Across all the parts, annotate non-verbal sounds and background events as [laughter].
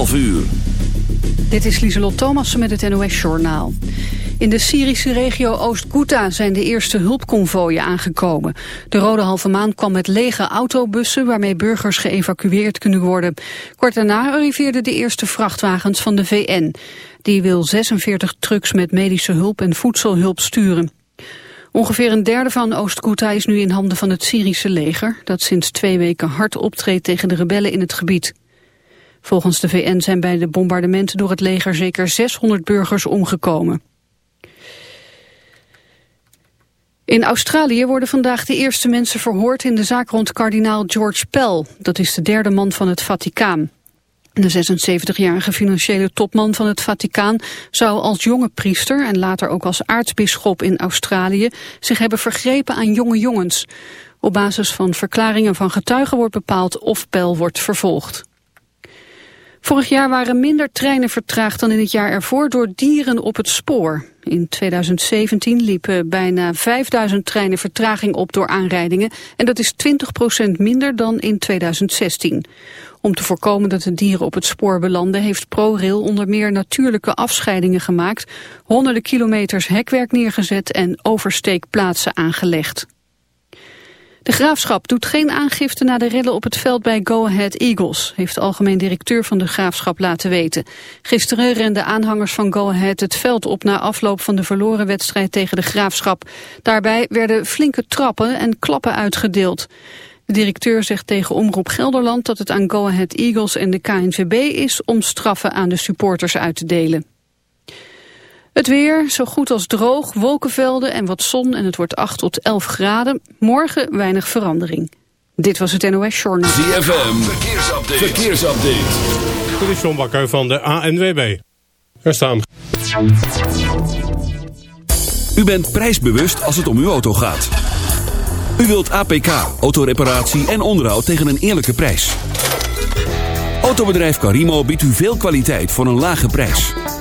11 uur. Dit is Lieselot Thomassen met het NOS-journaal. In de Syrische regio Oost-Ghouta zijn de eerste hulpconvooien aangekomen. De Rode Halve Maan kwam met lege autobussen... waarmee burgers geëvacueerd kunnen worden. Kort daarna arriveerden de eerste vrachtwagens van de VN. Die wil 46 trucks met medische hulp en voedselhulp sturen. Ongeveer een derde van Oost-Ghouta is nu in handen van het Syrische leger... dat sinds twee weken hard optreedt tegen de rebellen in het gebied. Volgens de VN zijn bij de bombardementen door het leger zeker 600 burgers omgekomen. In Australië worden vandaag de eerste mensen verhoord in de zaak rond kardinaal George Pell. Dat is de derde man van het Vaticaan. De 76-jarige financiële topman van het Vaticaan zou als jonge priester en later ook als aartsbisschop in Australië zich hebben vergrepen aan jonge jongens. Op basis van verklaringen van getuigen wordt bepaald of Pell wordt vervolgd. Vorig jaar waren minder treinen vertraagd dan in het jaar ervoor door dieren op het spoor. In 2017 liepen bijna 5000 treinen vertraging op door aanrijdingen en dat is 20% minder dan in 2016. Om te voorkomen dat de dieren op het spoor belanden heeft ProRail onder meer natuurlijke afscheidingen gemaakt, honderden kilometers hekwerk neergezet en oversteekplaatsen aangelegd. De Graafschap doet geen aangifte na de rellen op het veld bij Go Ahead Eagles, heeft de algemeen directeur van de Graafschap laten weten. Gisteren renden aanhangers van Go Ahead het veld op na afloop van de verloren wedstrijd tegen de Graafschap. Daarbij werden flinke trappen en klappen uitgedeeld. De directeur zegt tegen Omroep Gelderland dat het aan Go Ahead Eagles en de KNVB is om straffen aan de supporters uit te delen. Het weer, zo goed als droog, wolkenvelden en wat zon en het wordt 8 tot 11 graden. Morgen weinig verandering. Dit was het NOS Journal. ZFM, verkeersupdate. verkeersupdate. Dit is John Bakker van de ANWB. Er staan... U bent prijsbewust als het om uw auto gaat. U wilt APK, autoreparatie en onderhoud tegen een eerlijke prijs. Autobedrijf Carimo biedt u veel kwaliteit voor een lage prijs.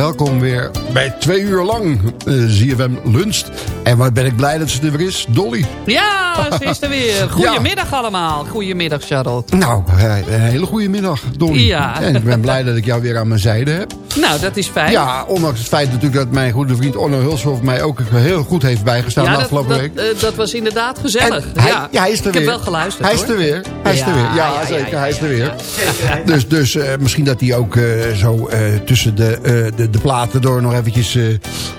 Welkom weer bij twee uur lang eh, ZFM Lunst. En wat ben ik blij dat ze er weer is. Dolly. Ja, ze is er weer. [laughs] Goedemiddag allemaal. Goedemiddag, Charlotte. Nou, eh, een hele goede middag Dolly. Ja. En ik ben blij dat ik jou weer aan mijn zijde heb. Nou, dat is fijn. Ja, ondanks het feit natuurlijk dat mijn goede vriend Onno Hulshoff mij ook heel goed heeft bijgestaan de Ja, dat, afgelopen dat, week. eh, dat was inderdaad gezellig. En hij, ja. ja, hij is er ik weer. heb wel geluisterd Hij is er weer. Hij is er weer. Ja, zeker. hij is er weer. [laughs] Dus, dus eh, misschien dat hij ook zo tussen de, de, de platen door nog eventjes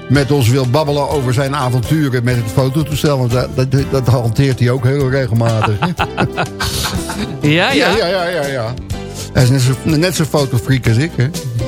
met ons wil babbelen over zijn avonturen met het fototoestel. Want dat, dat, dat hanteert hij ook heel regelmatig. [laughs] Ja, ja. ja, ja, ja, ja. Hij is net zo, net zo fotofreak als ik, hè.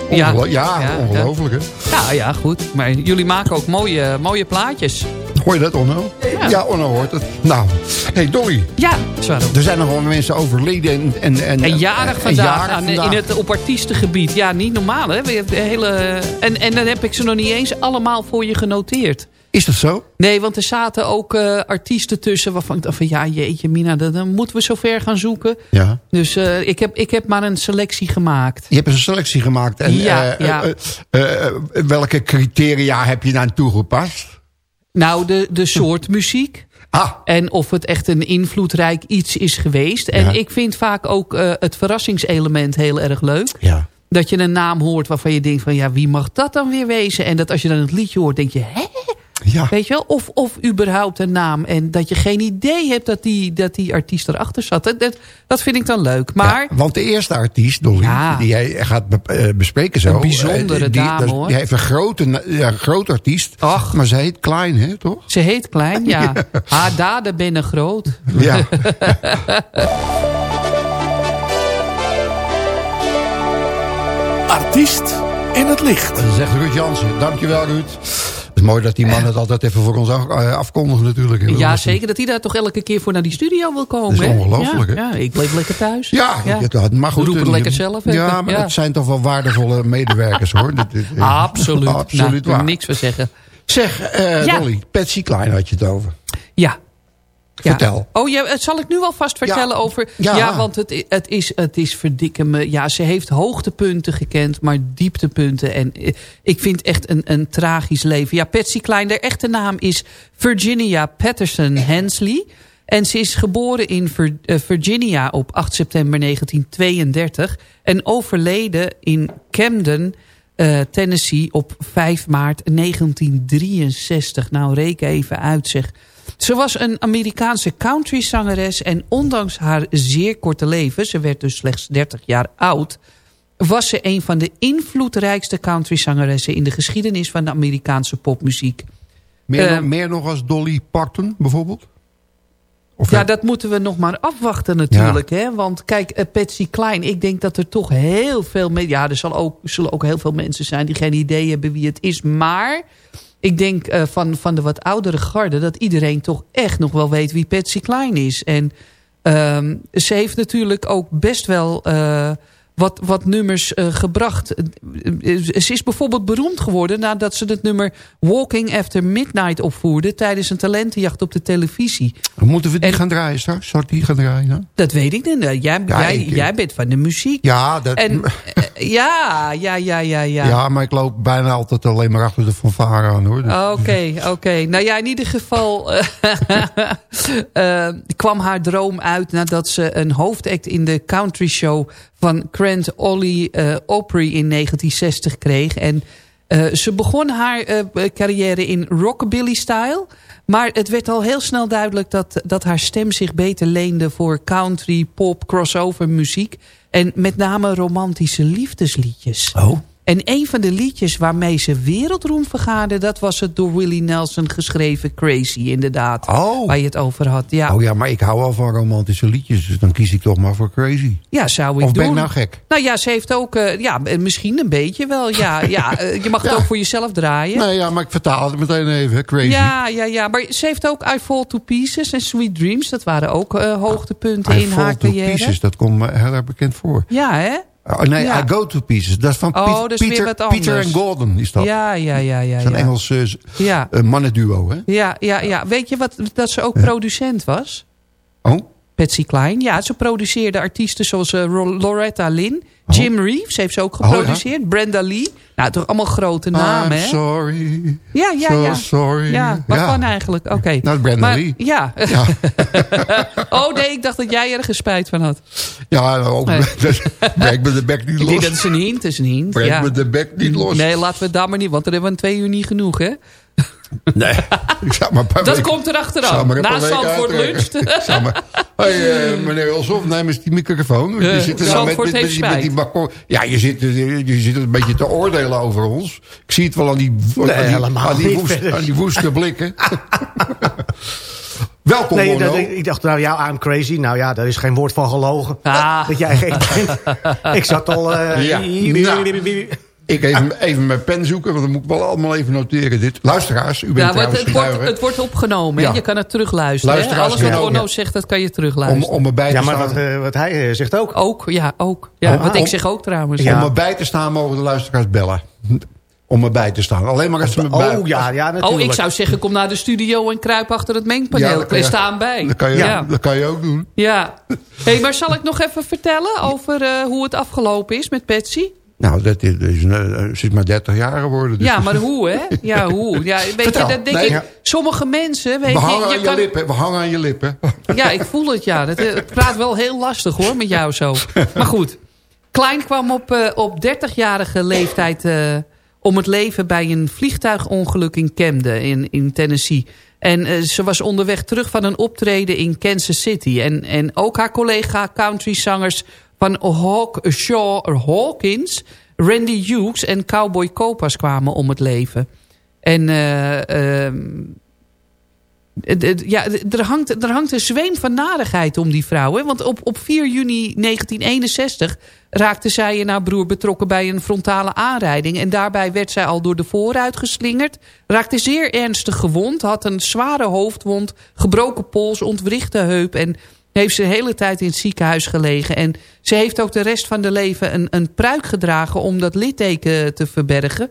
Ongelo- ja, ja, ongelooflijk hè. Ja, ja, goed. Maar jullie maken ook mooie, mooie plaatjes. Hoor je dat, Onno? Ja, Onno hoort het. Nou, hey Dolly. Ja, zwaar op. Er zijn nog wel mensen overleden en... En, en, En jarig en vandaag, jarig aan- vandaag. in het op artiestengebied. Ja, niet normaal hè. We hebben de hele, en, en dan heb ik ze nog niet eens allemaal voor je genoteerd. Is dat zo? Nee, want er zaten ook eh, artiesten tussen waarvan ik dacht van... ja, jeetje Mina, dan, dan moeten we zo ver gaan zoeken. Ja. Dus eh, ik, heb, ik heb maar een selectie gemaakt. Je hebt een selectie gemaakt. En, Ja, eh, ja. welke criteria heb je daar toegepast? Nou, de, de soort muziek. Ah, En of het echt een invloedrijk iets is geweest. En Ja. ik vind vaak ook het verrassingselement heel erg leuk. ja. Dat je een naam hoort waarvan je denkt van... ja, wie mag dat dan weer wezen? En dat als je dan het liedje hoort, denk je... hè? Ja. Weet je wel? Of, of überhaupt een naam. En dat je geen idee hebt dat die, dat die artiest erachter zat. Dat, dat, vind ik dan leuk. Maar Ja, want de eerste artiest, Dolly, Ja. die jij gaat eh, bespreken zo... Een bijzondere eh, die, dame, hoor. Die heeft een grote, ja, groot artiest. Ach. Maar ze heet Klein, hè, toch? ze heet Klein, ja. [laughs] Haar daden binnen groot. Ja. [laughs] Artiest in het licht. Dat zegt Ruud Jansen. Dankjewel, Ruud. Het is mooi dat die man het altijd even voor ons af, eh, afkondigt natuurlijk. Ja, Dat zeker dat hij daar toch elke keer voor naar die studio wil komen. Dat is ongelooflijk, ja, hè? Ja, ik bleef lekker thuis. Ja, ja. maar goed. Roep het eh, lekker zelf. Ja, maar het zijn toch wel waardevolle medewerkers, hoor. Dat is, eh, Absoluut. [laughs] Absoluut nou, waar. niks voor zeggen. Zeg, Ja. Dolly, Patsy Klein had je het over. Ja. Ja. Vertel. Oh, ja, het zal ik nu alvast vertellen Ja. over... Ja. Ja, want het, het, is, het is verdikke me... Ja, ze heeft hoogtepunten gekend, maar dieptepunten. En eh, ik vind echt een, een tragisch leven. Ja, Patsy Klein, haar echte naam is Virginia Patterson Hensley. En ze is geboren in eh, Virginia op 8 september 1932. En overleden in Camden, eh, Tennessee op 5 maart 1963. Nou, reken even uit zeg. Ze was een Amerikaanse countryzangeres en ondanks haar zeer korte leven... ze werd dus slechts 30 jaar oud... was ze een van de invloedrijkste countryzangeressen... in de geschiedenis van de Amerikaanse popmuziek. Meer, Eh, nog, meer nog als Dolly Parton, bijvoorbeeld? Of Ja, dat moeten we nog maar afwachten natuurlijk. Hè? Want kijk, eh, Patsy Klein, ik denk dat er toch heel veel... Ja, er zal ook, zullen ook heel veel mensen zijn die geen idee hebben wie het is. Maar ik denk eh, van, van de wat oudere garde... dat iedereen toch echt nog wel weet wie Patsy Klein is. En ehm, ze heeft natuurlijk ook best wel... eh, wat, wat nummers eh, gebracht. Ze is bijvoorbeeld beroemd geworden nadat ze het nummer Walking After Midnight opvoerde... tijdens een talentenjacht op de televisie. Moeten we die En- gaan draaien straks? Ik die gaan draaien? Dat weet ik niet. Nou, Jij, Ja, jij, jij bent van de muziek. Ja, dat, En, [laughs] ja, ja, ja, ja, ja. ja. maar ik loop bijna altijd alleen maar achter de fanfare aan, hoor. Dus- Oké, oké. Nou ja, in ieder geval [laughs] eh, eh, kwam haar droom uit nadat ze een hoofdact in de country show van Grant Ollie eh, Opry in 1960 kreeg. En ze begon haar carrière in rockabilly-style. Maar het werd al heel snel duidelijk dat, dat haar stem zich beter leende voor country, pop, crossover muziek. En met name romantische liefdesliedjes. Oh. En een van de liedjes waarmee ze wereldroem vergaarde... dat was het door Willie Nelson geschreven Crazy, inderdaad. Oh. Waar je het over had. Ja, Oh ja, maar ik hou al van romantische liedjes, dus dan kies ik toch maar voor Crazy. ja zou ik Of ben doen. ik nou gek? Nou ja, ze heeft ook... eh, ja, eh, misschien een beetje wel. Ja, [laughs] ja eh, je mag het Ja. ook voor jezelf draaien. Nee, ja, maar ik vertaal het meteen even, Crazy. Ja, ja, ja. Maar ze heeft ook I Fall to Pieces en Sweet Dreams. Dat waren ook hoogtepunten I in Fall haar to carrière. Pieces, dat komt me heel erg bekend voor. Ja, hè? Oh, nee, Ja. I Go to Pieces. Dat is van Oh, Piet- Peter, wat Peter en Gordon is dat. Ja, ja, ja, ja. een ja. Engels eh, Ja. eh, mannenduo, hè? Ja, ja, ja. Weet je wat, dat ze ook producent was? Oh? Patsy Klein. Ja, ze produceerde artiesten zoals eh, Loretta Lynn. Jim Reeves heeft ze ook Oh, geproduceerd. Brenda Lee. Nou, toch allemaal grote namen, hè? sorry. Ja, ja, so ja. sorry. Ja, wat van eigenlijk? Oké. Nou, Brenda Maar- Lee. Ja. Ja, [laughs] oh nee, ik dacht dat jij ergens spijt van had. Ja nou, ook, breek [laughs] me de bek niet Ik denk dat los. is een hint, dat is een hint. Breek ja. me de bek niet los. Nee, laten we het daar maar niet, want dan hebben we twee uur niet genoeg, hè? Nee. [laughs] Ik zou maar Dat weken- komt erachteraan. Na Zandvoort. [laughs] Ik zou maar... Hey, eh, meneer Olshoff, neem eens die microfoon. Want Eh, je zit er nou met, die- met. Ja, je zit, je, zit een beetje te oordelen over ons. Ik zie het wel aan die, aan die, woest- aan die woeste blikken. Welkom, Nee, dat, ik, ik dacht, nou ja, I'm crazy. Nou ja, daar is geen woord van gelogen. Ah. Dat jij geen bent. [laughs] ik zat al... eh, Ja, hier- nou. Ik even, even mijn pen zoeken, want dan moet ik wel allemaal even noteren. Dit. Luisteraars, u bent Ja, trouwens het, wordt, het wordt opgenomen. Ja. Je kan het terugluisteren. Luisteraars, Alles wat ja. Orno zegt, dat kan je om, terugluisteren. om erbij te Ja, maar staan. wat, eh, wat hij eh, zegt ook. Ook, ja, ook. Ja, wat ik om- zeg ook trouwens. Ja. Om erbij te staan mogen de luisteraars bellen. Om erbij te staan. Alleen maar als ze me bij... Oh ja, ja, natuurlijk. Oh, ik zou zeggen, kom naar de studio en kruip achter het Ja, mengpaneel. je- staan bij. Dat kan je, ja. dat kan je ook doen. Ja. Hey, maar zal ik nog even vertellen over eh, hoe het afgelopen is met Patsy? Nou, dat is, dat is, eh, ze is maar 30 jaar geworden. Dus Ja, maar hoe, hè? Ja, [laughs] hoe? Ja, weet Vertel. je, dat denk Nee. ik... Sommige mensen, weet we hangen je... aan je je kan, lippen. We hangen aan je lippen. [laughs] Ja, ik voel het, ja. Dat, eh, het praat wel heel lastig, hoor, met jou zo. Maar goed. Klein kwam op, op 30-jarige leeftijd eh, om het leven bij een vliegtuigongeluk in Camden in, in Tennessee. En eh, ze was onderweg terug van een optreden in Kansas City. En, en ook haar collega countryzangers van Hawk, Shaw Hawkins, Randy Hughes en Cowboy Copas kwamen om het leven. En het- het- ja, er hangt, er hangt een zweem van narigheid om die vrouw. Hè? Want op, op 4 juni 1961 raakte zij en haar broer betrokken bij een frontale aanrijding. En daarbij werd zij al door de vooruit geslingerd. Raakte zeer ernstig gewond. Had een zware hoofdwond, gebroken pols, ontwrichte heup. En heeft ze de hele tijd in het ziekenhuis gelegen. En ze heeft ook de rest van haar leven een, een pruik gedragen om dat litteken te verbergen.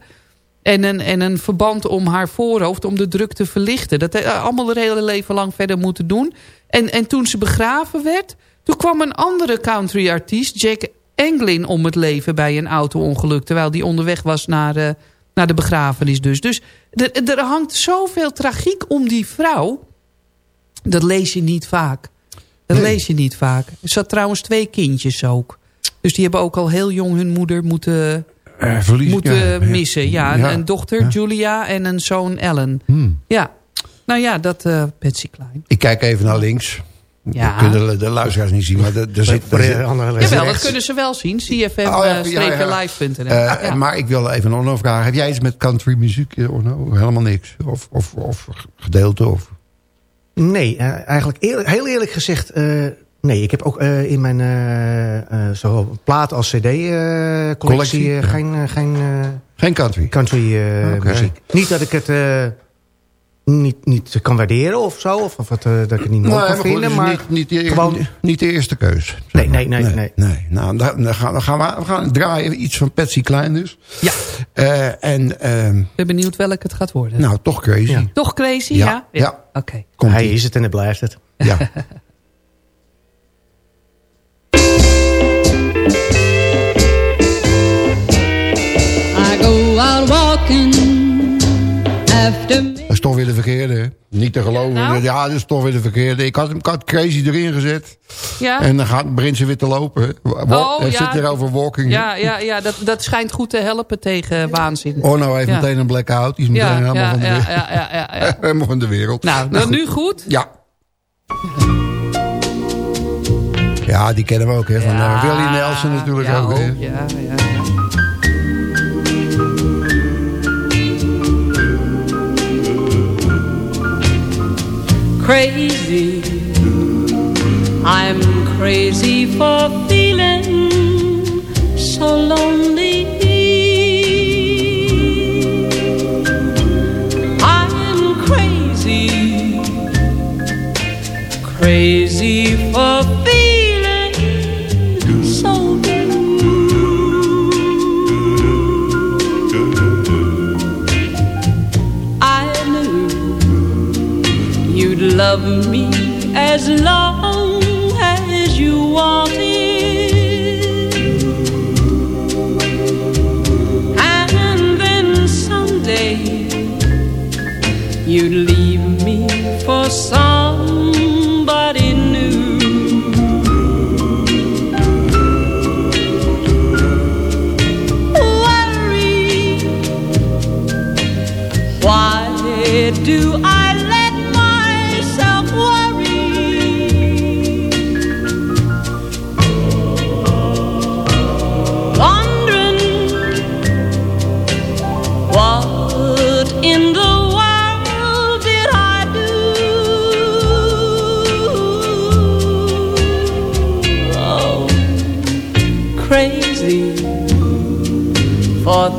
En een, en een verband om haar voorhoofd om de druk te verlichten. Dat heeft allemaal haar hele leven lang verder moeten doen. En, en toen ze begraven werd, toen kwam een andere countryartiest, Jack Anglin, om het leven bij een auto-ongeluk. Terwijl die onderweg was naar, eh, naar de begrafenis dus. Dus er, er hangt zoveel tragiek om die vrouw. Dat lees je niet vaak. Dat Nee. lees je niet vaak. Er zat trouwens twee kindjes ook. Dus die hebben ook al heel jong hun moeder moeten Eh, verlies, moeten ja, ja. missen. Ja, Ja, een dochter ja. Julia en een zoon Ellen. Hmm. Ja, nou ja, dat uh, Patsy Klein. Ik kijk even naar links. Ja. Dat kunnen de, de luisteraars niet zien, maar er, er zit... Er de zit- andere Jawel, dat kunnen ze wel zien. CFM Oh, ja, eh, ja, ja. streepje live.nl. Eh, ja. Maar ik wil even Onno vragen. Heb jij iets met country muziek, eh? Helemaal niks? Of, of, of gedeelte? Of... Nee, eh, eigenlijk eerlijk- heel eerlijk gezegd... eh, nee, ik heb ook eh, in mijn eh, eh, zowel plaat als cd-collectie Collectie, ja. geen, geen eh, Geen country? country eh, Oké. muziek. Niet dat ik het eh, niet, niet kan waarderen of zo. Of, of het, dat ik het niet mooi Nee, kan maar goed, vinden. dus Maar niet, niet, de, gewoon- niet de eerste keus. Nee, nee, nee, nee. nee. Nou, dan, dan gaan, dan gaan we, we gaan draaien. Iets van Patsy Klein dus. Ja. Eh, en, ehm, Ik ben benieuwd welk het gaat worden. nou, toch crazy. Ja. Toch crazy, Ja, ja? ja. Oké. Hij is het en het blijft het. Ja. [laughs] out walking after Dat is toch weer de verkeerde. hè? Niet te geloven. Nou? Ja, dat is toch weer de verkeerde. Ik had hem ik had crazy erin gezet. Ja? En dan gaat, begint ze weer te lopen. Wa- Oh, ja. zit hier over walking. Ja, ja, ja dat, dat schijnt goed te helpen tegen waanzin. Oh, nou heeft Ja. meteen een blackout. Die is meteen Ja, helemaal, ja, van de ja, wereld. ja, ja, ja, [laughs] helemaal van de wereld. Nou, dan nu goed? Ja. Ja, die kennen we ook. Hè, van Ja. eh, Willie Nelson natuurlijk ja, ook. hè. Ja, ja. Crazy. I'm crazy for feeling so lonely. I'm crazy, crazy love me as long as you wanted.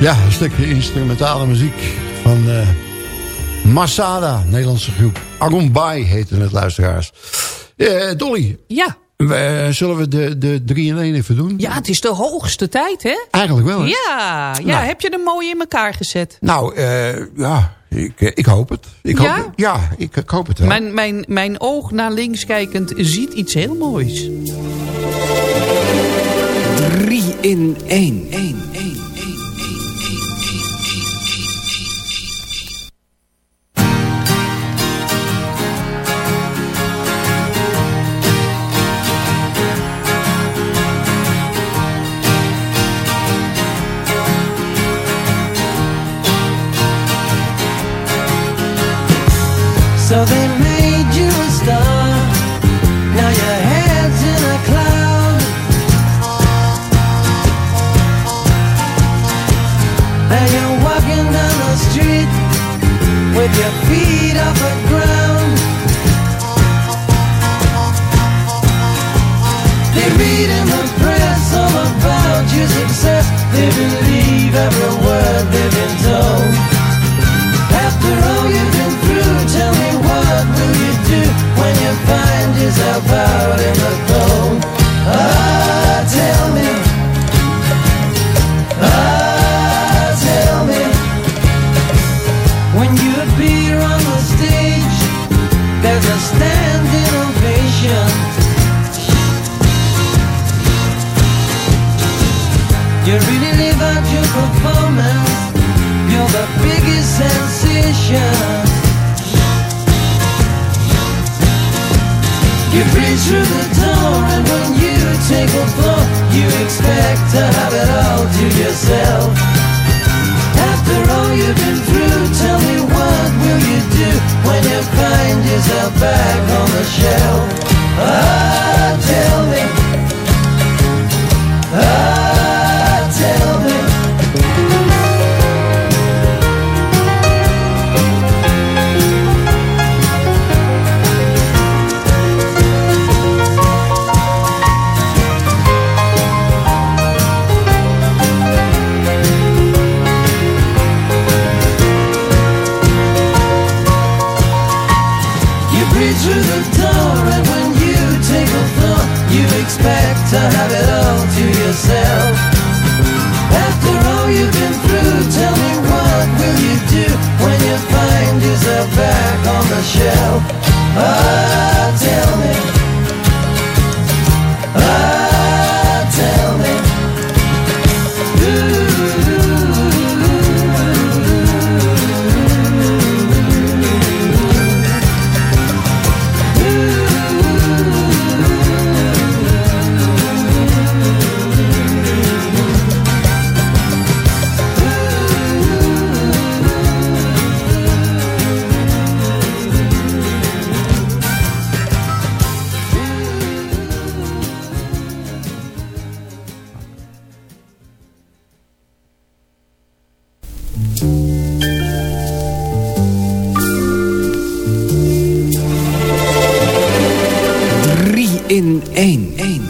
Ja, een stukje instrumentale muziek van uh, Masada, Nederlandse groep. Agumbai heette het, luisteraars. Uh, Dolly. Ja. Uh, zullen we de, de 3 in 1 even doen? Ja, het is de hoogste tijd, hè? Eigenlijk wel, hè? Ja, ja Nou. heb je hem mooi in elkaar gezet? Nou, eh, ja, ik, ik hoop het. Ik Ja? Hoop, ja, ik, ik hoop het wel. Mijn, mijn, mijn oog naar links kijkend ziet iets heel moois. 3 in 1. 1, 1. So they made you a star. Now your head's in a cloud. and you're walking down the street with your feet off the ground. They read in the press all about your success. They believe everyone. the biggest sensation. You through the door, and when you take a you expect to have it all to yourself. After all you've been through, tell me what will you do when you find yourself back on the shelf? Ah, oh, tell me. back on the shelf. Ah, tell me. 1. 1.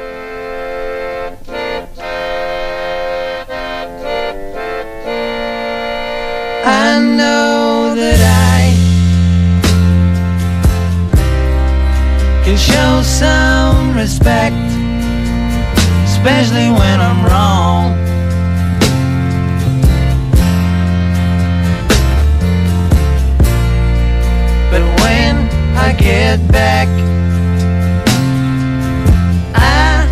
Know that I can show some respect, especially when I'm wrong. But when I get back, I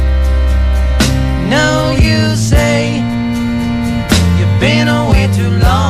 know you say you've been away too long.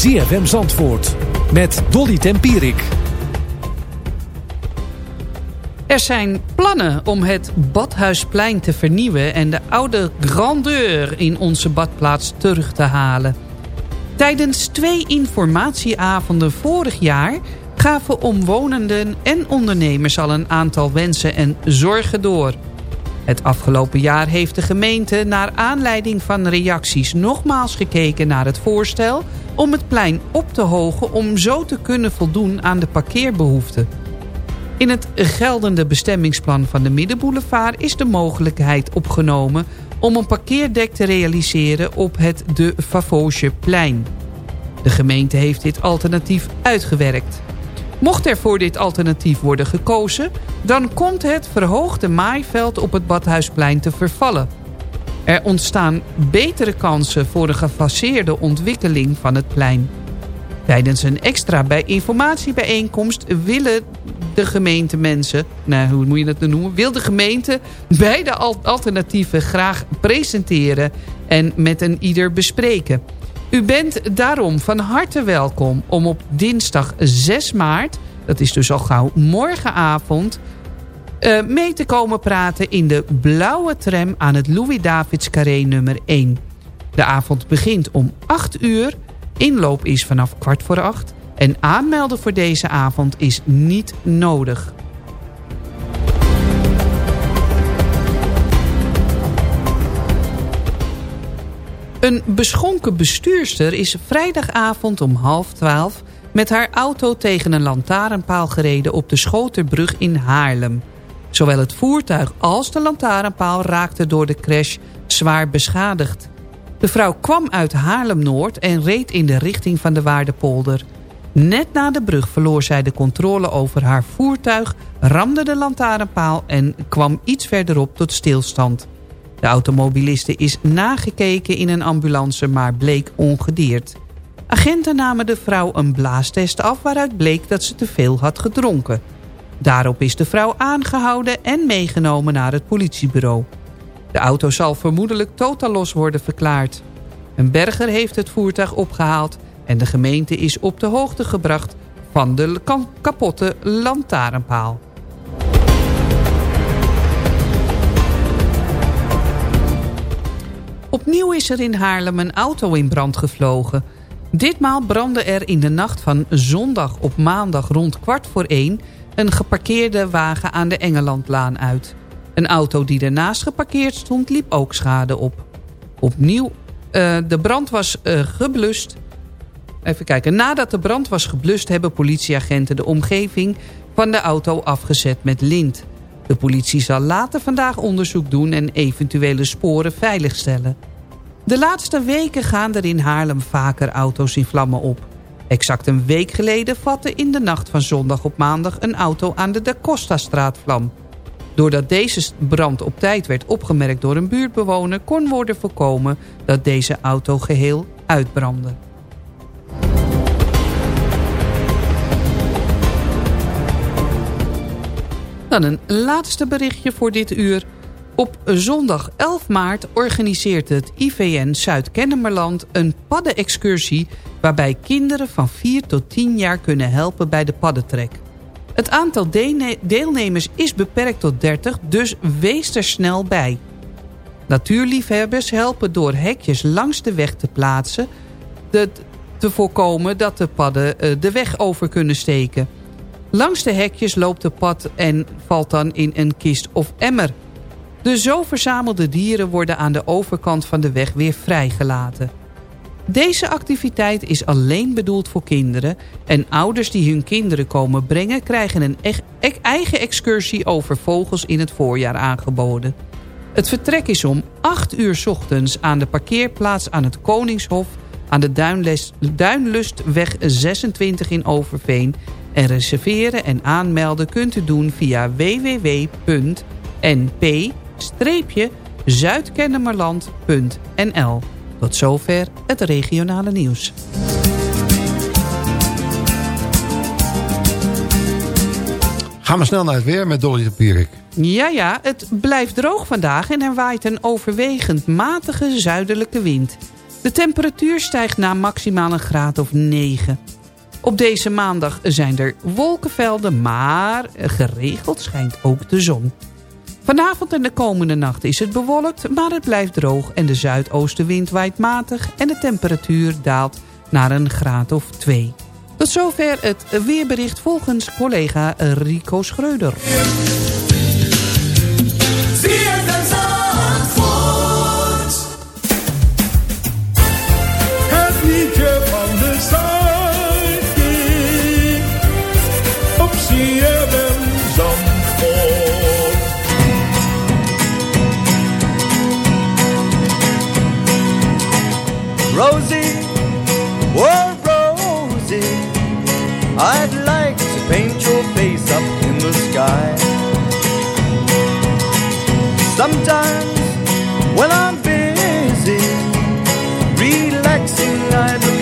ZFM Zandvoort met Dolly Tempierik. Er zijn plannen om het Badhuisplein te vernieuwen... en de oude grandeur in onze badplaats terug te halen. Tijdens twee informatieavonden vorig jaar... gaven omwonenden en ondernemers al een aantal wensen en zorgen door. Het afgelopen jaar heeft de gemeente naar aanleiding van reacties... nogmaals gekeken naar het voorstel om het plein op te hogen... om zo te kunnen voldoen aan de parkeerbehoeften. In het geldende bestemmingsplan van de Middenboulevard is de mogelijkheid opgenomen om een parkeerdek te realiseren op het De Favosjeplein. De gemeente heeft dit alternatief uitgewerkt. Mocht er voor dit alternatief worden gekozen, dan komt het verhoogde maaiveld op het Badhuisplein te vervallen. Er ontstaan betere kansen voor een gefaseerde ontwikkeling van het plein. Tijdens een extra bij informatiebijeenkomst willen de gemeente mensen... Nou, hoe moet je dat noemen? Wil de gemeente beide al- alternatieven graag presenteren... en met een ieder bespreken. U bent daarom van harte welkom om op dinsdag 6 maart... dat is dus al gauw morgenavond... eh, mee te komen praten in de blauwe tram aan het Louis-Davids Carré nummer 1... De avond begint om 8 uur. Inloop is vanaf kwart voor 8. En aanmelden voor deze avond is niet nodig. Een beschonken bestuurster is vrijdagavond om half twaalf... met haar auto tegen een lantaarnpaal gereden op de Schoterbrug in Haarlem. Zowel het voertuig als de lantaarnpaal raakten door de crash zwaar beschadigd. De vrouw kwam uit Haarlem-Noord en reed in de richting van de Waardepolder. Net na de brug verloor zij de controle over haar voertuig... ramde de lantaarnpaal en kwam iets verderop tot stilstand. De automobiliste is nagekeken in een ambulance, maar bleek ongedeerd. Agenten namen de vrouw een blaastest af waaruit bleek dat ze te veel had gedronken. Daarop is de vrouw aangehouden en meegenomen naar het politiebureau. De auto zal vermoedelijk totaal los worden verklaard. Een berger heeft het voertuig opgehaald en de gemeente is op de hoogte gebracht van de kapotte lantaarnpaal. Opnieuw is er in Haarlem een auto in brand gevlogen. Ditmaal brandde er in de nacht van zondag op maandag rond kwart voor één... een geparkeerde wagen aan de Engelandlaan uit. Een auto die ernaast geparkeerd stond liep ook schade op. Opnieuw, uh, de brand was uh, geblust. Even kijken, nadat de brand was geblust... hebben politieagenten de omgeving van de auto afgezet met lint. De politie zal later vandaag onderzoek doen en eventuele sporen veiligstellen. De laatste weken gaan er in Haarlem vaker auto's in vlammen op. Exact een week geleden vatte in de nacht van zondag op maandag een auto aan de Da Costa-straat vlam. Doordat deze brand op tijd werd opgemerkt door een buurtbewoner... kon worden voorkomen dat deze auto geheel uitbrandde. Dan een laatste berichtje voor dit uur. Op zondag 11 maart organiseert het IVN Zuid-Kennemerland een paddenexcursie... waarbij kinderen van 4 tot 10 jaar kunnen helpen bij de paddentrek. Het aantal deelnemers is beperkt tot 30, dus wees er snel bij. Natuurliefhebbers helpen door hekjes langs de weg te plaatsen... te voorkomen dat de padden eh, de weg over kunnen steken... Langs de hekjes loopt de pad en valt dan in een kist of emmer. De zo verzamelde dieren worden aan de overkant van de weg weer vrijgelaten. Deze activiteit is alleen bedoeld voor kinderen... en ouders die hun kinderen komen brengen... krijgen een e- eigen excursie over vogels in het voorjaar aangeboden. Het vertrek is om 8 uur ochtends aan de parkeerplaats aan het Koningshof... aan de Duinlustweg 26 in Overveen... En reserveren en aanmelden kunt u doen via www.np-zuidkennemerland.nl. Tot zover het regionale nieuws. Gaan we snel naar het weer met Dolly de Pierik. Ja, ja, het blijft droog vandaag en er waait een overwegend matige zuidelijke wind. De temperatuur stijgt naar maximaal een graad of 9. Op deze maandag zijn er wolkenvelden, maar geregeld schijnt ook de zon. Vanavond en de komende nacht is het bewolkt, maar het blijft droog... en de zuidoostenwind waait matig en de temperatuur daalt naar een graad of 2. Tot zover het weerbericht volgens collega Rico Schreuder.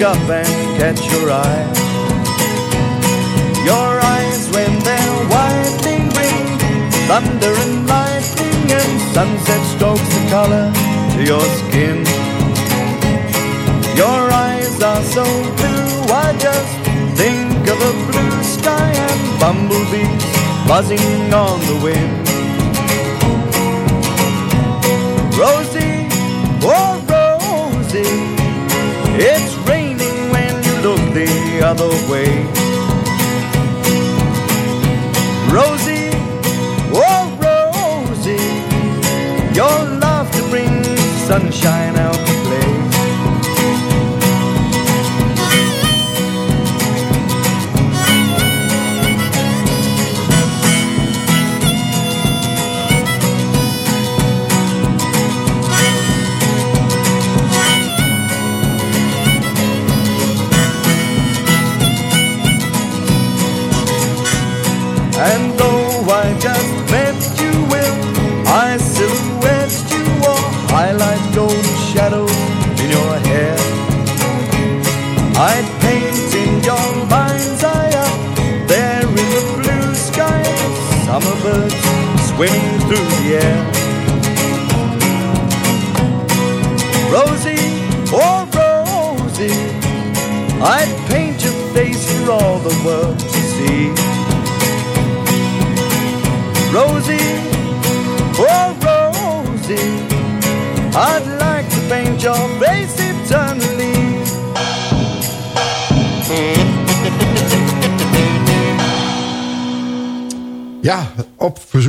Up and catch your eye. Your eyes when they're widening bring thunder and lightning and sunset strokes the color to your skin. Your eyes are so blue, I just think of a blue sky and bumblebees buzzing on the wind. Other way. Rosie, oh Rosie, your love to bring sunshine out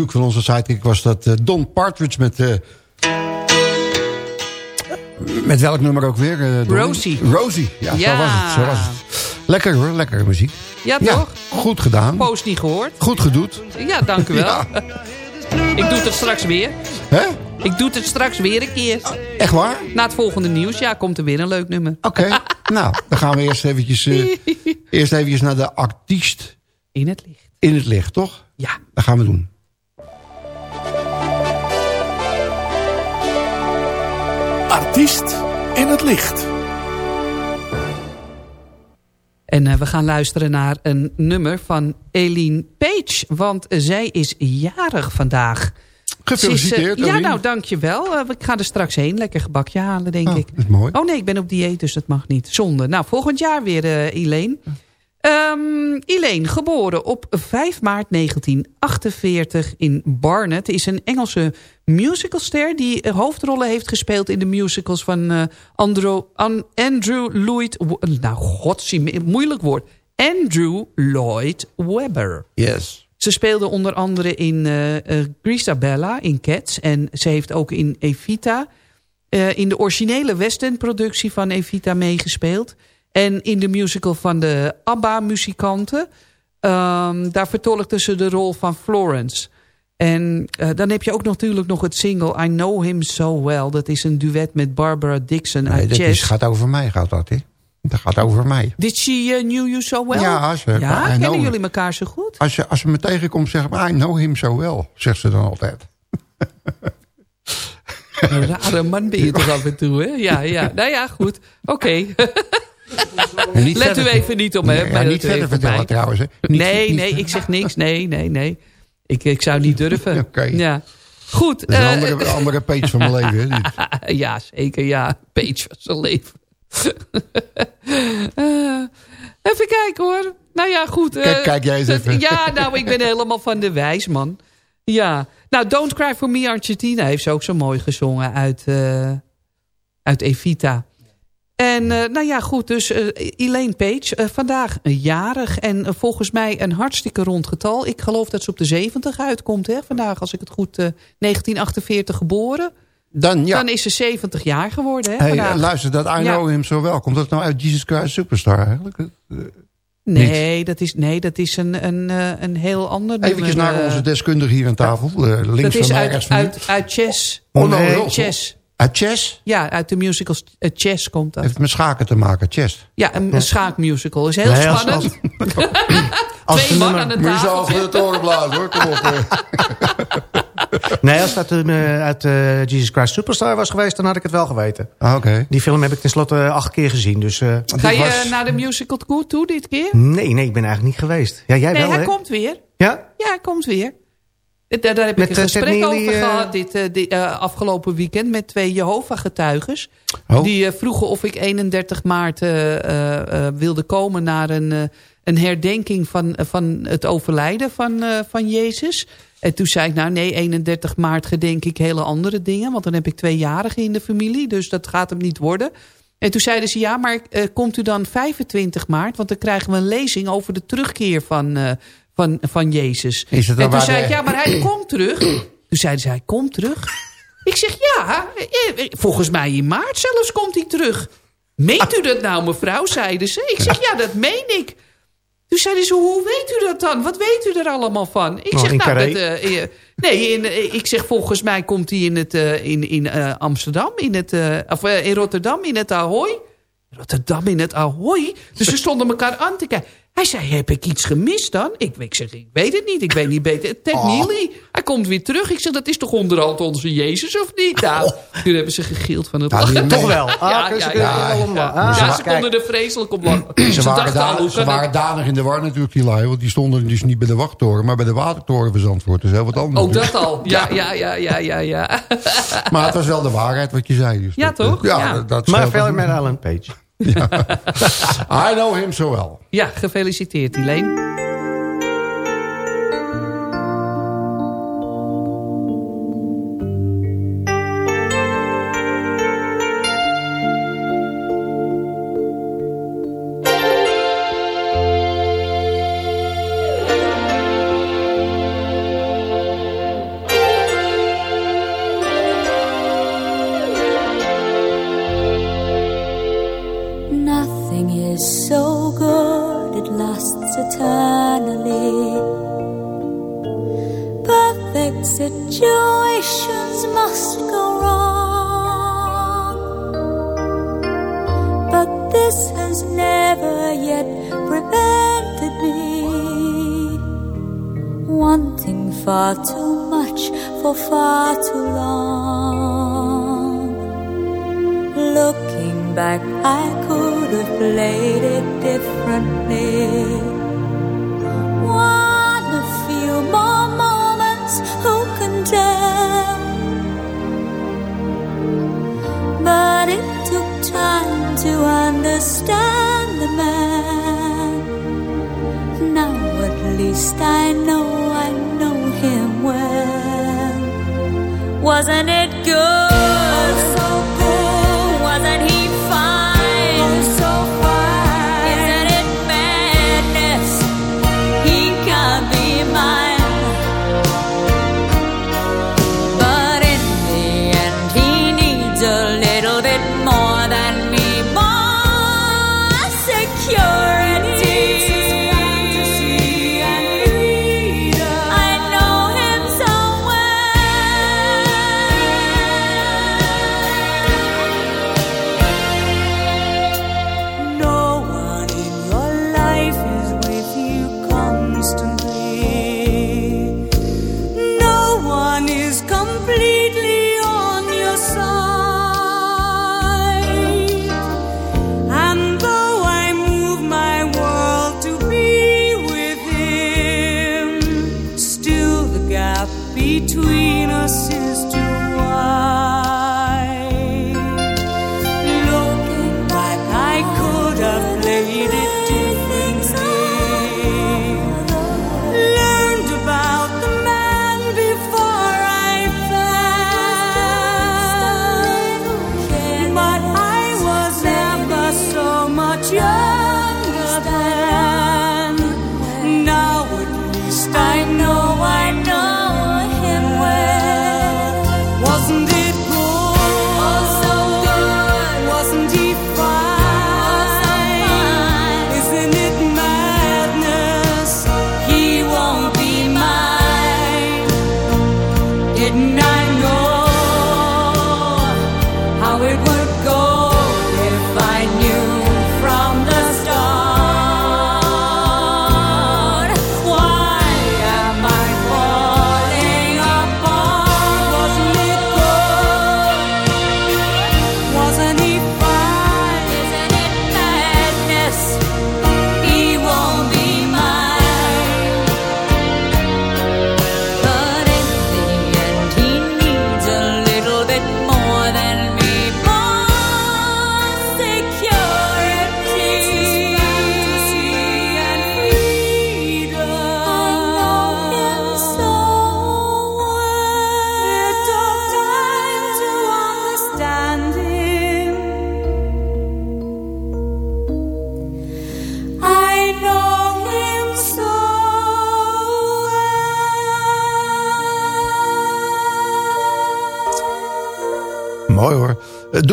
verzoek van onze sidekick was dat eh, Don Partridge met... eh, met welk nummer ook weer? Donnie? Rosie. Rosie, ja, Ja. Zo, was het, zo was het. Lekker hoor, lekkere muziek. Ja, toch? goed gedaan. Post niet gehoord. Goed gedoet. Ja, dank u wel. Ja. Ik doe het straks weer. Hè? Ik doe het straks weer een keer. Echt waar? Na het volgende nieuws, ja, komt er weer een leuk nummer. Oké, [laughs] nou, dan gaan we eerst eventjes, eerst eventjes naar de artiest In het licht. in het licht, toch? Ja. Dat gaan we doen. Artiest in het licht. En eh, we gaan luisteren naar een nummer van Eline Page. Want eh, zij is jarig vandaag. Gefeliciteerd, is, eh, Ja, nou, dankjewel. Uh, ik ga er straks heen. Lekker gebakje halen, denk Oh, ik. dat is mooi. Oh nee, ik ben op dieet, dus dat mag niet. Zonde. Nou, volgend jaar weer, eh Elaine. Ehm Elaine, geboren op 5 maart 1948 in Barnet... is een Engelse musicalster die eh, hoofdrollen heeft gespeeld... in de musicals van eh, Andrew, An- Andrew Lloyd... Nou, godzie, moeilijk woord. Andrew Lloyd Webber. Yes. Ze speelde onder andere in eh, Grisabella, in Cats. En ze heeft ook in Evita, in de originele West End productie van Evita meegespeeld. En in de musical van de ABBA-muzikanten. Ehm, daar vertolkte ze de rol van Florence. En eh, dan heb je ook natuurlijk nog het single I Know Him So Well. Dat is een duet met Barbara Dixon Nee, uit dat Jazz. is, gaat over mij, gaat dat, hè? Dat gaat over mij. Did she uh, knew you so well? Ja, ze- ja kennen jullie elkaar zo goed? Als je, als ze me tegenkomt, zeg ik, I know him so well, zegt ze dan altijd. Een rare man ben je [laughs] toch af en toe, hè? Ja, ja. Nou ja, goed. Oké. [laughs] Let verder- u even niet op, hè? Ja, ja, bij niet dat verder vertellen trouwens, hè? Niet- nee, niet- nee, ik zeg niks. Nee, nee, nee. Ik, ik zou niet durven. [laughs] Oké. Ja. Goed. Dat is een eh, andere, andere page van mijn leven, hè? [laughs] ja, zeker. Ja, Page van zijn leven. [laughs] Eh, even kijken hoor. Nou ja, goed. eh, Kijk- kijk jij eens even. Ja, nou, ik ben helemaal van de wijs, man. Ja. Nou, Don't Cry For Me Argentina heeft ze ook zo mooi gezongen uit, eh, uit Evita. En eh, nou ja, goed, dus eh, Elaine Page, eh, vandaag jarig en volgens mij een hartstikke rond getal. Ik geloof dat ze op de 70 uitkomt hè, vandaag, als ik het goed... eh 1948 geboren. Dan, ja. Dan is ze 70 jaar geworden hè, Hey, luister, dat I Ja. know him so well. Komt dat nou uit Jesus Christ Superstar eigenlijk? Nee, dat is, nee, dat is een, een, een heel ander nummer, naar eh, onze deskundige hier aan tafel. links Dat is van mij, uit, uit, uit Chess. Oh, wel. Chess. Uit chess? Ja, uit de musical uh, Chess komt dat. Heeft met schaken te maken, chess. Ja, een, een schaakmusical. Is heel Nee, [laughs] als- spannend. als Twee de man aan de Moet je zo tafel. over de toren blazen hoor, kom op. eh. [laughs] Nee, als dat eh, uit eh, Jesus Christ Superstar was geweest, dan had ik het wel geweten. Ah, Oké. Die film heb ik tenslotte eh, acht keer gezien. Dus, eh, Ga je was- eh, naar de musical toe, toe dit keer? nee, nee, ik ben eigenlijk niet geweest. Ja, jij Nee, wel, hij hè? komt weer. Ja? Ja, hij komt weer. Daar, daar heb Met, ik een eh, gesprek over eh, gehad dit, eh, dit afgelopen weekend met twee Jehovah-getuiges. Oh. Die vroegen of ik 31 maart wilde komen naar een, een herdenking van, van het overlijden van, van Jezus. En toen zei ik, nou nee, 31 maart gedenk ik hele andere dingen. Want dan heb ik tweejarigen in de familie, dus dat gaat hem niet worden. En toen zeiden ze, ja, maar komt u dan 25 maart? Want dan krijgen we een lezing over de terugkeer van, van, van Jezus. Is het en toen zei de- ik, ja, maar hij komt terug. [clears throat] Toen zeiden ze, hij komt terug. Ik zeg, ja, eh, eh, volgens mij in maart zelfs komt hij terug. Meent u dat nou, mevrouw, zeiden ze. Ik zeg, ja, dat meen ik. Toen zeiden ze, hoe weet u dat dan? Wat weet u er allemaal van? Ik zeg, nou, dat, eh, nee, in, ik zeg, volgens mij komt hij in, het, in, in Amsterdam, in, het, of in Rotterdam, in het Ahoy. Rotterdam in het Ahoy. Dus ze stonden elkaar aan te kijken. Hij zei, heb ik iets gemist dan? Ik, ik zeg, ik weet het niet. Ik weet niet beter. Ted Oh. Neely, hij komt weer terug. Ik zeg, dat is toch onderhand onze Jezus of niet? Nou, toen hebben ze gegild van het Nou, lachen. Toch wel. [laughs] Ah, Ja, ze ja, ja, ja. Ah, Ja, ze konden er vreselijk op lachen. Ze Ze waren, dachten al, da- hoe ze waren danig in de war natuurlijk, die lui. Want die stonden dus niet bij de wachttoren, maar bij de watertoren Zandvoort. Dus heel wat anders. Ook dat al. Ja, ja, ja, ja, ja, ja. Maar het was wel de waarheid wat je zei. Dus Ja, dat- toch? Ja, Ja. dat Maar wel. met Alan Page. [laughs] I know him so well. Ja, gefeliciteerd, Helene.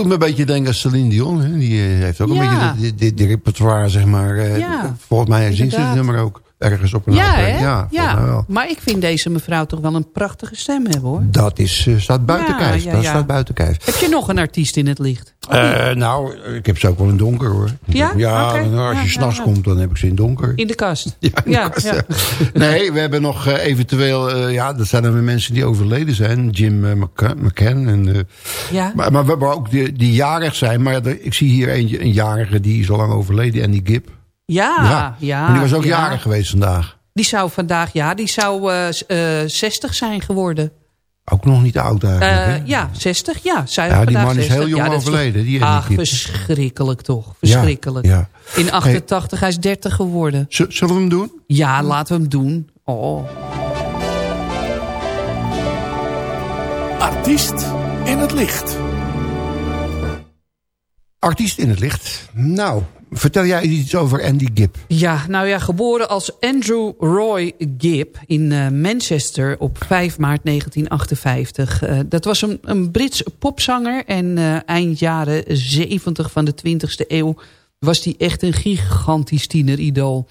Me een beetje denken aan Celine Dion. Hè? Die eh, heeft ook een Ja. beetje dit, dit, dit repertoire, zeg maar. eh, Ja, Volgens mij zingt ze het nummer ook ergens op een Ja? Ja, Ja, maar ik vind deze mevrouw toch wel een prachtige stem hebben, hoor. Dat is, eh, staat buiten Ja, kijf. ja, dat staat buiten kijf. Heb je nog een artiest in het licht? Eh, nou, ik heb ze ook wel in donker hoor. Ja? Ja, nou, als je Ja, s'nachts komt, dan heb ik ze in donker. In de kast? [laughs] Ja, in de kast, ja. Nee, we hebben nog eh, eventueel... ja, dat zijn er weer mensen die overleden zijn. Jim McC- McCann. En, Ja. maar, maar we hebben ook die, die jarig zijn. Maar ik zie hier eentje, een jarige die is al lang overleden. En die Ja, ja. En die was ook ja. jarig geweest vandaag. Die zou vandaag, ja, die zou eh, s- eh, 60 zijn geworden. Ook nog niet oud eigenlijk. Eh, ja, 60, ja. Zou Ja, die man is 60. heel jong Ja, overleden, die Ach, Gibb. verschrikkelijk toch. Verschrikkelijk. Ja, In 88, hij is 30 geworden. Z- Zullen we hem doen? Ja, laten we hem doen. Oh. Artiest in het licht. Artiest in het licht. Nou, vertel jij iets over Andy Gibb. Ja, nou ja, geboren als Andrew Roy Gibb in eh, Manchester op 5 maart 1958. Eh, dat was een, een Brits popzanger en eh, eind jaren 70 van de 20e eeuw was hij echt een gigantisch tieneridool.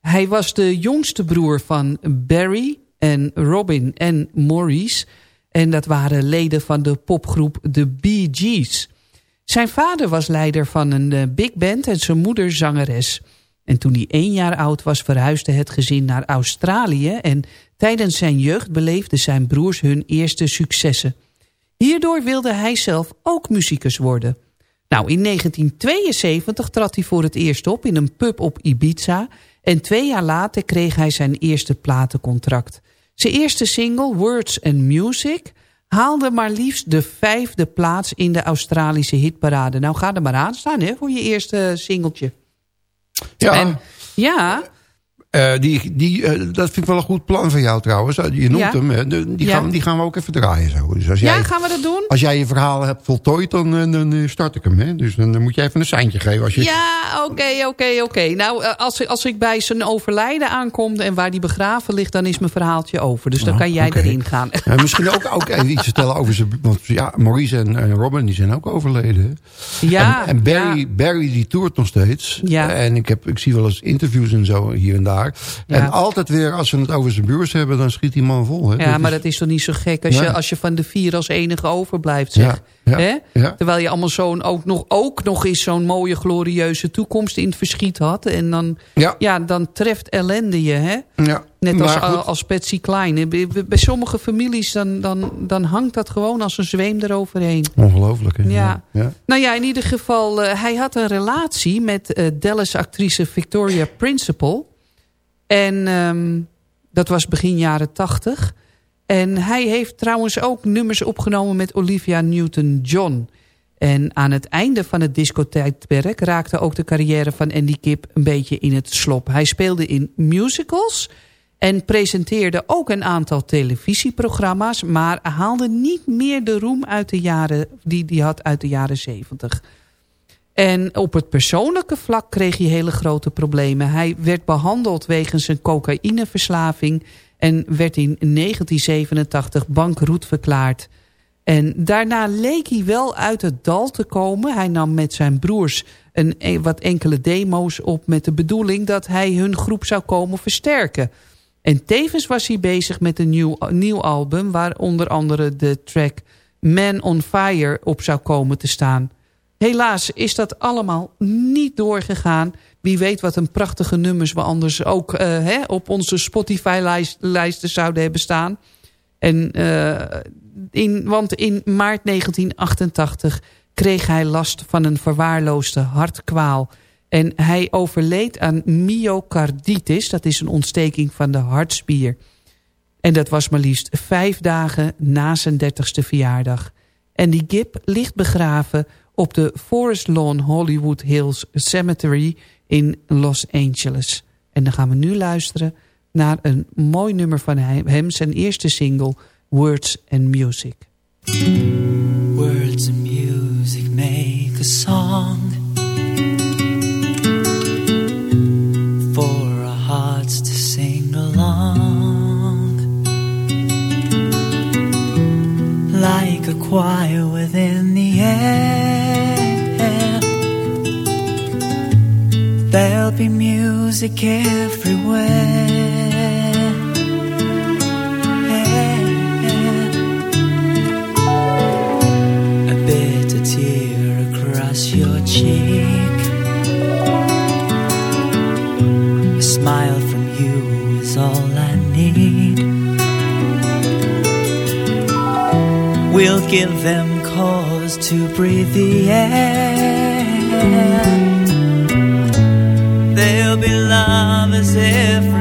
Hij was de jongste broer van Barry en Robin en Maurice. En dat waren leden van de popgroep The Bee Gees. Zijn vader was leider van een eh, big band en zijn moeder zangeres. En toen hij één jaar oud was verhuisde het gezin naar Australië... en tijdens zijn jeugd beleefden zijn broers hun eerste successen. Hierdoor wilde hij zelf ook muzikus worden. Nou, in 1972 trad hij voor het eerst op in een pub op Ibiza... en twee jaar later kreeg hij zijn eerste platencontract. Zijn eerste single, Words and Music haalde maar liefst de vijfde plaats in de Australische hitparade. Nou, ga er maar aan staan hè, voor je eerste singeltje. Ja, En, ja, eh, die, die, eh, dat vind ik wel een goed plan van jou trouwens. Je noemt Ja. hem. Hè. De- Die, Ja. gaan, die gaan we ook even draaien. Zo. Dus als ja, jij, gaan we dat doen? Als jij je verhaal hebt voltooid, dan, eh, dan eh, start ik hem. Hè? Dus dan eh, moet je even een seintje geven. Als je... Ja, oké, oké, oké. Nou, eh, als, als ik bij zijn overlijden aankom en waar die begraven ligt... dan is mijn verhaaltje over. Dus dan Oh, kan jij erin gaan. Ja, misschien ook, ook even iets vertellen over zijn... Want ja, Maurice en, en Robin die zijn ook overleden. Ja, en en Barry, Barry die toert nog steeds. Ja. En ik, heb, ik zie wel eens interviews en zo hier en daar. Ja. En altijd weer, als ze het over zijn buurs hebben... dan schiet die man vol. Hè? Ja, Dat maar is- dat is toch niet zo gek als, Nee. je, als je van de vier als enige overblijft, zeg. Hè? Terwijl je allemaal zo'n ook nog, ook nog eens zo'n mooie glorieuze toekomst in het verschiet had. En dan, Ja. dan treft ellende je, hè? Ja. Net als, goed. als Patsy Klein. Bij, sommige families dan, dan, dan hangt dat gewoon als een zweem eroverheen. Ongelooflijk, hè? Ja. ja. Nou ja, in ieder geval, eh, hij had een relatie met eh, Dallas-actrice Victoria Principal. En ehm, dat was begin jaren tachtig. En hij heeft trouwens ook nummers opgenomen met Olivia Newton-John. En aan het einde van het discotijdperk raakte ook de carrière van Andy Gibb een beetje in het slop. Hij speelde in musicals en presenteerde ook een aantal televisieprogramma's... maar haalde niet meer de roem uit de jaren, die hij had uit de jaren zeventig. En op het persoonlijke vlak kreeg hij hele grote problemen. Hij werd behandeld wegens een cocaïneverslaving... en werd in 1987 bankroet verklaard. En daarna leek hij wel uit het dal te komen. Hij nam met zijn broers een, wat enkele demo's op... met de bedoeling dat hij hun groep zou komen versterken. En tevens was hij bezig met een nieuw, nieuw album... waar onder andere de track Man on Fire op zou komen te staan... Helaas is dat allemaal niet doorgegaan. Wie weet wat een prachtige nummers we anders ook eh, hè, op onze Spotify-lijsten zouden hebben staan. En, eh, in, want in maart 1988 kreeg hij last van een verwaarloosde hartkwaal. En hij overleed aan myocarditis. Dat is een ontsteking van de hartspier. En dat was maar liefst vijf dagen na zijn dertigste verjaardag. En die Gibb ligt begraven op de Forest Lawn Hollywood Hills Cemetery in Los Angeles. En dan gaan we nu luisteren naar een mooi nummer van hem zijn eerste single Words and Music. Words and music make a song choir within the air. There'll be music everywhere. A bitter tear across your cheek. A smile from you is all I need. Give them cause to breathe the air. There'll be lovers everywhere.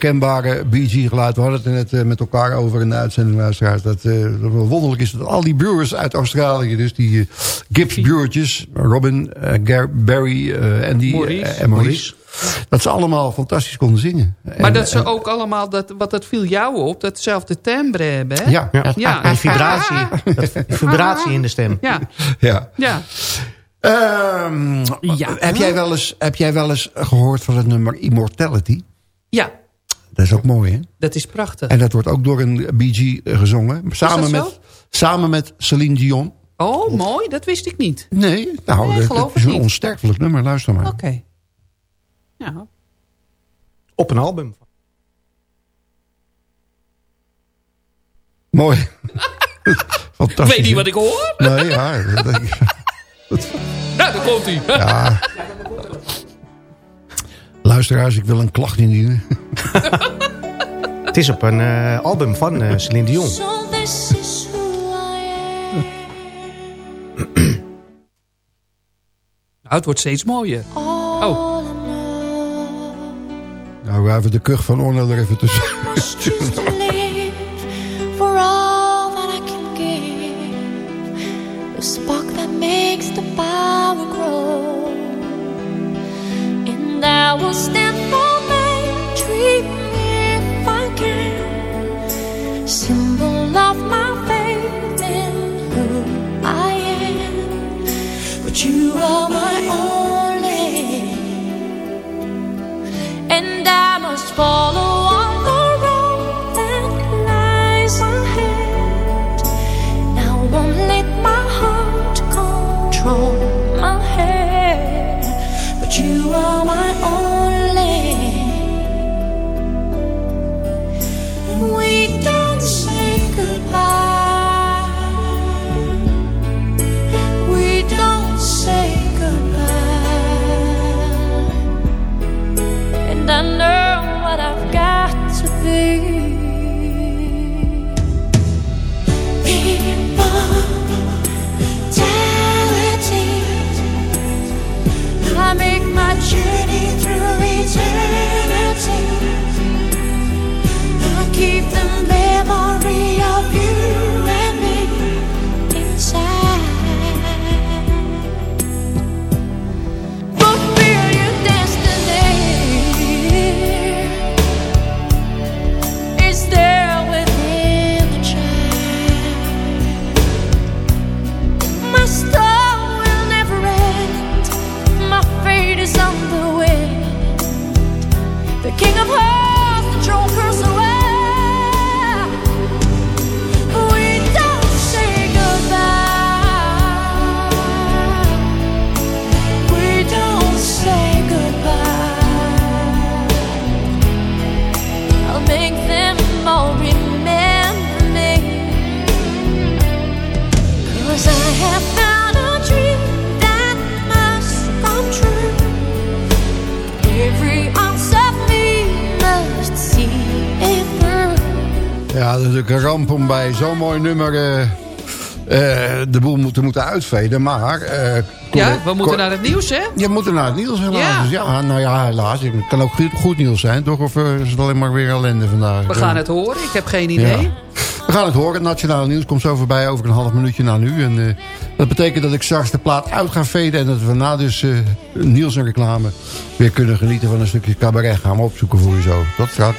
Herkenbare BG geluid. We hadden het er net eh, met elkaar over in de uitzending, luisteraars. Dat, eh, dat wonderlijk is dat al die brewers uit Australië, dus die uh, Gibbs brewertjes, Robin, eh, Gar- Barry, eh, Andy Maurice. eh, en Maurice, dat ze allemaal fantastisch konden zingen. Maar En- dat ze en- ook allemaal, dat, wat dat viel jou op, datzelfde timbre hebben, hè? Ja. Ja. ja. En vibratie, [laughs] dat- vibratie in de stem. Ja, Ja. ja. Ehm, Heb, jij wel eens, heb jij wel eens gehoord van het nummer Immortality? ja, Dat is ook mooi, hè? dat is prachtig. En dat wordt ook door een BG gezongen. Samen, met, samen met Celine Dion. Oh, mooi, dat wist ik niet. Nee, nou, Nee, dat, is een niet. onsterfelijk nummer. Luister maar. Oké. Ja. Op een album. Mooi. [laughs] Fantastisch. Ik weet niet wat ik hoor. Nee, ja. dat- [laughs] Nou, daar komt hij. ja. [laughs] Luisteraars, ik wil een klacht indienen. [laughs] Het is op een eh, album van eh, Celine Dion. So this is who I am. Nou, het wordt steeds mooier. Oh. Nou, we even de kuch van Orne er even tussen. Stand for my dream if I can. Symbol of my faith in who I am. But you are my only. And I must follow nummer eh, eh, de boel moeten, moeten uitveden. Maar... eh, Ja, we moeten naar het nieuws, hè? Je moet er naar het nieuws helaas. Ja. Dus ja, nou ja, helaas. Het kan ook goed, goed nieuws zijn, toch? Of is het alleen maar weer ellende vandaag? We gaan het horen. Ik heb geen idee. Ja. We gaan het horen. Het nationale nieuws komt zo voorbij over een half minuutje na nu. En dat betekent dat ik straks de plaat uit ga veden. En dat we na dus nieuws en reclame weer kunnen genieten van een stukje cabaret. Gaan we opzoeken voor u zo. Tot straks.